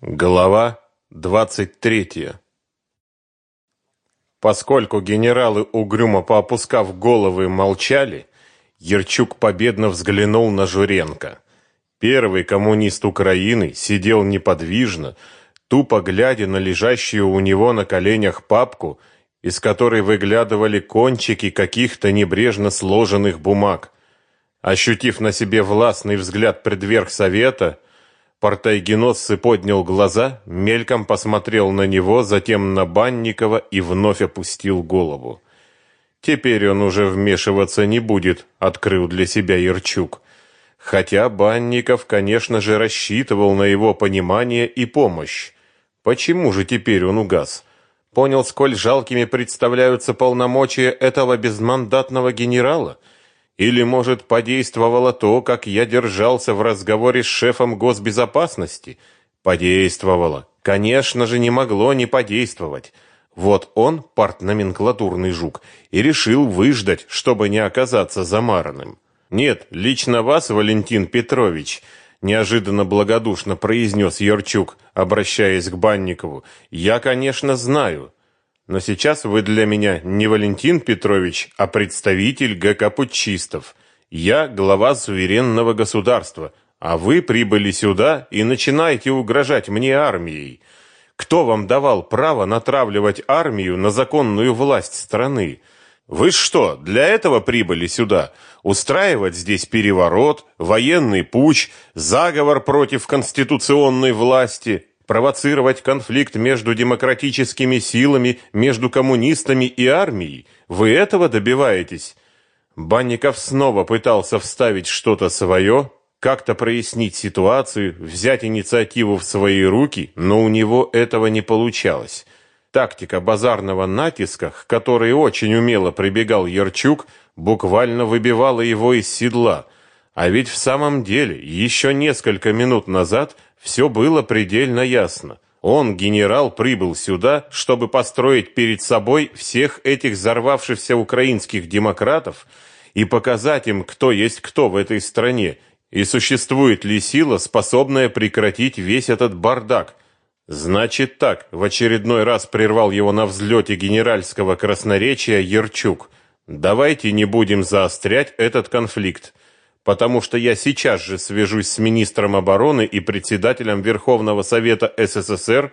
Глава 23. Поскольку генералы угрюмо поопускав головы молчали, Ерчук победно взглянул на Журенко. Первый коммунист Украины сидел неподвижно, тупо глядя на лежащую у него на коленях папку, из которой выглядывали кончики каких-то небрежно сложенных бумаг. Ощутив на себе властный взгляд предверх совета, Портайгеносцы поднял глаза, мельком посмотрел на него, затем на Банникова и вновь опустил голову. Теперь он уже вмешиваться не будет, открыл для себя Ерчук. Хотя Банников, конечно же, рассчитывал на его понимание и помощь. Почему же теперь он угас? Понял, сколь жалкими представляются полномочия этого безмандатного генерала? Или, может, подействовало то, как я держался в разговоре с шефом госбезопасности? Подействовало. Конечно же, не могло не подействовать. Вот он, партноменклатурный жук, и решил выждать, чтобы не оказаться замаранным. Нет, лично вас, Валентин Петрович, неожиданно благодушно произнес Ярчук, обращаясь к Банникову. Я, конечно, знаю, но сейчас вы для меня не Валентин Петрович, а представитель ГК. Я глава суверенного государства, а вы прибыли сюда и начинаете угрожать мне армией. Кто вам давал право натравливать армию на законную власть страны? Вы что, для этого прибыли сюда? Устраивать здесь переворот, военный путч, заговор против конституционной власти? Провоцировать конфликт между демократическими силами, между коммунистами и армией? Вы этого добиваетесь? Банников снова пытался вставить что-то свое, как-то прояснить ситуацию, взять инициативу в свои руки, но у него этого не получалось. Тактика базарного натиска, к которой очень умело прибегал Ярчук, буквально выбивала его из седла. А ведь в самом деле, еще несколько минут назад – все было предельно ясно. Он, генерал, прибыл сюда, чтобы построить перед собой всех этих взорвавшихся украинских демократов и показать им, кто есть кто в этой стране, и существует ли сила, способная прекратить весь этот бардак. Значит так, в очередной раз прервал его на взлете генеральского красноречия Ерчук. Давайте не будем заострять этот конфликт потому что я сейчас же свяжусь с министром обороны и председателем Верховного Совета СССР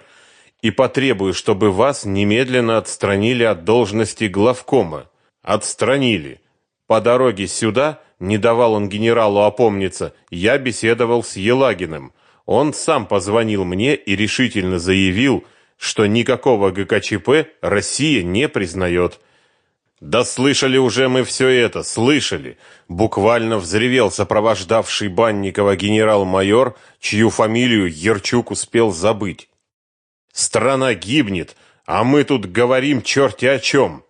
и потребую, чтобы вас немедленно отстранили от должности главкома. Отстранили. По дороге сюда, не давал он генералу опомниться, я беседовал с Елагиным. Он сам позвонил мне и решительно заявил, что никакого ГКЧП Россия не признает. Да слышали уже мы все это, слышали, буквально взревел сопровождавший Банникова генерал-майор, чью фамилию Ерчук успел забыть. Страна гибнет, а мы тут говорим черти о чем.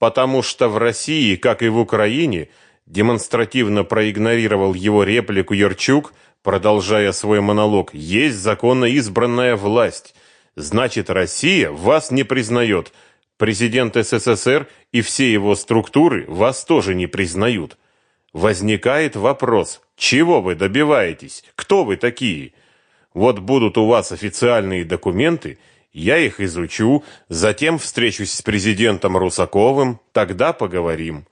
Потому что в России, как и в Украине, демонстративно проигнорировал его реплику Ерчук, продолжая свой монолог. Есть законно избранная власть. Значит, Россия вас не признает Президент СССР и все его структуры вас тоже не признают. Возникает вопрос, чего вы добиваетесь? Кто вы такие? Вот будут у вас официальные документы, я их изучу, затем встречусь с президентом Русаковым, тогда поговорим.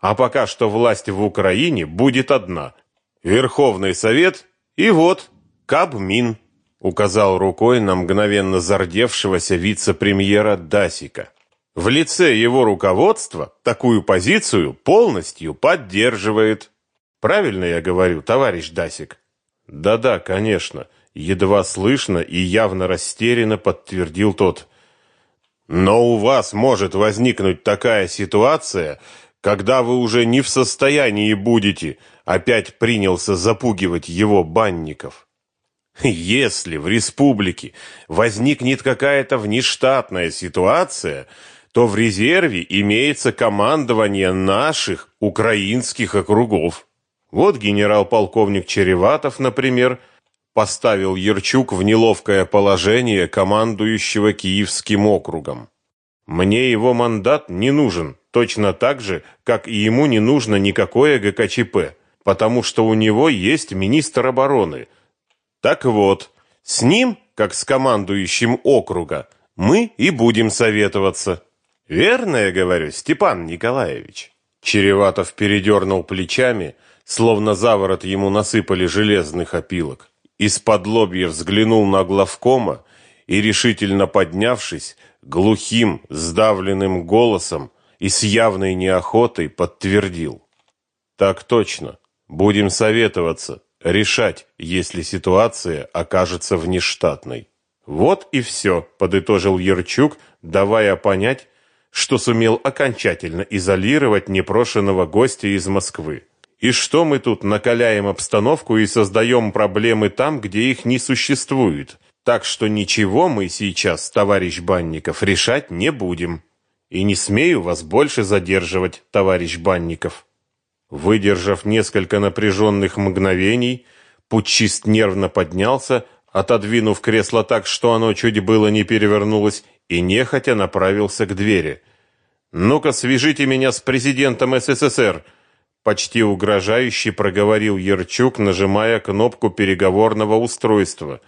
А пока что власть в Украине будет одна. Верховный Совет и вот Кабмин, указал рукой на мгновенно зардевшегося вице-премьера Дасика. В лице его руководства такую позицию полностью поддерживает. Правильно я говорю, товарищ Дасик? Да-да, конечно, едва слышно и явно растерянно подтвердил тот. Но у вас может возникнуть такая ситуация, когда вы уже не в состоянии будете, опять принялся запугивать его банников. Если в республике возникнет какая-то внештатная ситуация, то в резерве имеется командование наших украинских округов. Вот генерал-полковник Череватов, например, поставил Ерчук в неловкое положение командующего Киевским округом. Мне его мандат не нужен, точно так же, как и ему не нужно никакое ГКЧП, потому что у него есть министр обороны. Так вот, с ним как с командующим округа, мы и будем советоваться. Верно я говорю, Степан Николаевич. Череватов передернул плечами, словно за ворот ему насыпали железных опилок. Из-под лобья взглянул на главкома и, решительно поднявшись, глухим, сдавленным голосом и с явной неохотой подтвердил. «Так точно. Будем советоваться, решать, если ситуация окажется внештатной». «Вот и все», — подытожил Ярчук, давая понять, что сумел окончательно изолировать непрошенного гостя из Москвы. И что мы тут накаляем обстановку и создаем проблемы там, где их не существует. Так что ничего мы сейчас, товарищ Банников, решать не будем. И не смею вас больше задерживать, товарищ Банников. Выдержав несколько напряженных мгновений, путчист нервно поднялся, отодвинув кресло так, что оно чуть было не перевернулось, и нехотя направился к двери. «Ну-ка, свяжите меня с президентом СССР!» Почти угрожающе проговорил Ерчук, нажимая кнопку переговорного устройства.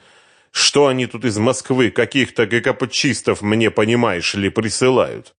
«Что они тут из Москвы, каких-то ГКПЧистов, мне, понимаешь ли, присылают?»